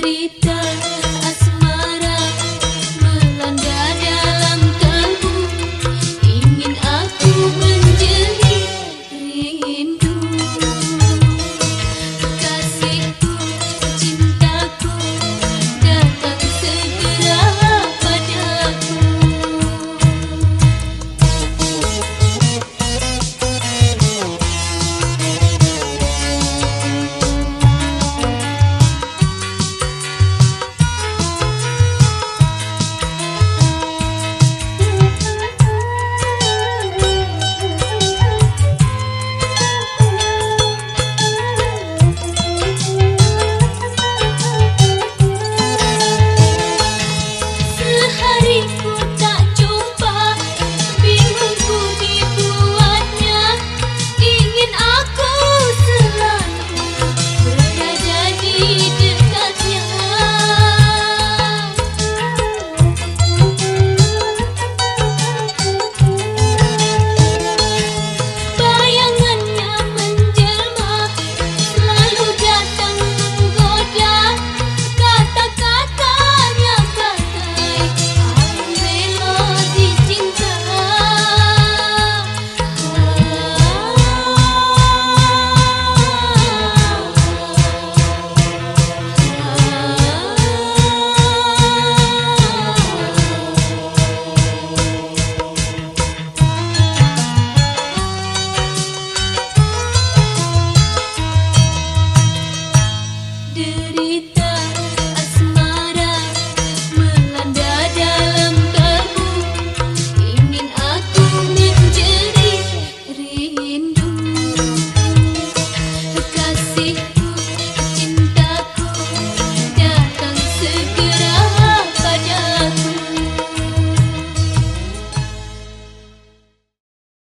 cerita do it?